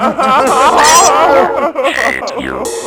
you.